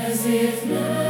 as if now.